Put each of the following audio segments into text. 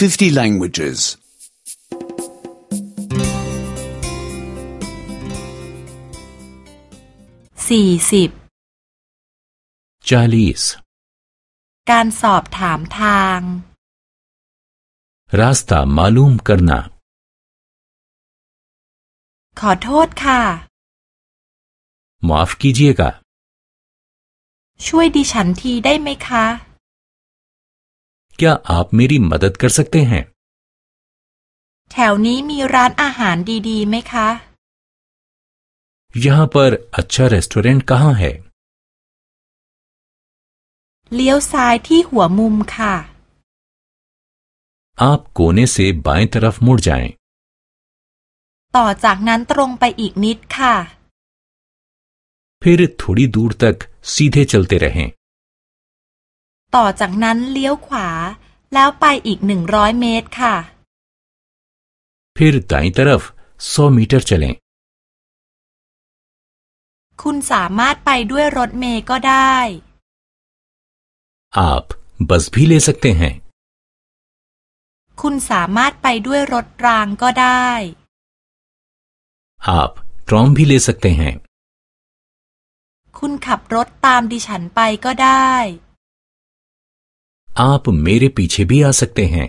50 languages. สี่สิบ चालीस การสอบถามทาง रास्ता मालूम करना ขอโทษค่ะ माफ कीजिएगा ช่วยดิฉันทีได้ไหมคะ क्या आप मेरी मदद कर सकते हैं แถวนี้มีร้านอาหารดีๆไหมคะ यहाँ पर अच्छा रेस्टोरेंट कहाँ है เลี้ยวซ้ายที่หัวมุมค่ะ आप कोने से बाएं तरफ मुड़ जाएं। ต่อจากนั้นตรงไปอีกนิดค่ะ फिर थोड़ी दूर तक सीधे चलते रहें ต่อจากนั้นเลี้ยวขวา แล้วไปอีกหนึ่งร้อยเมตรค่ะ फिर दाईं तरफ 100 मीटर चलें คุณสามารถไปด้วยรถเมล์ก็ได้ आप बस भी ले सकते हैं คุณสามารถไปด้วยรถรางก็ได้ आप ट्रॉम भी ले सकते हैं คุณขับรถตามดิฉันไปก็ได้ आप मेरे पीछे भी आ सकते हैं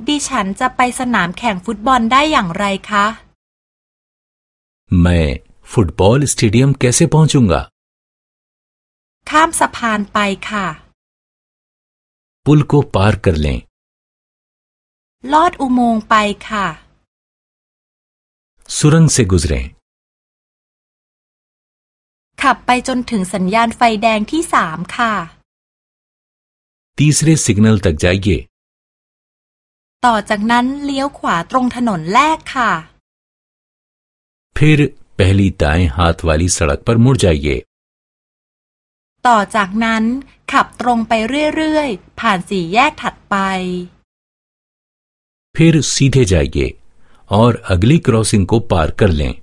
ดิฉันจะไปสนามแข่งฟุตบอลได้อย่างไรคะ मैं फुटबॉल स्टेडियम कैसे पहुंचूंगा ข้ามสะพานไปค่ะ पुल को पार कर लें ลอดอุโมงค์ไปค่ะ सुरंग से गुजरें ขับไปจนถึงสัญญาณไฟแดงที่สามค่ะ तीसरे सिग्नल तक जाइए ต่อจากนั้นเลี้ยวขวาตรงถนนแรกค่ะ फिर पहली दाएं हाथ वाली सड़क पर मुड़ जाइए ต่อจากนั้นขับตรงไปเรื่อยๆ ผ่านสี่แยกถัดไป फिर सीधे जाइए और अगली क्रॉसिंग को पार कर लें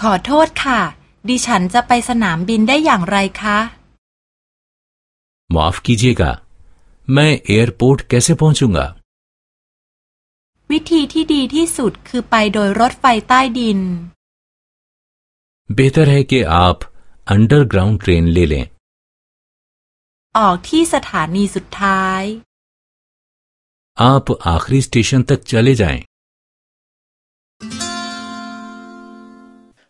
ขอโทษค่ะ ดิฉันจะไปสนามบินได้อย่างไรคะ माफ कीजिएगा मैं एयरपोर्ट कैसे पहुंचूंगा วิธีที่ดีที่สุดคือไปโดยรถไฟใต้ดิน बेहतर है कि आप अंडरग्राउंड ट्रेन ले लें ออกที่สถานีสุดท้าย आप आखिरी स्टेशन तक चले जाएं।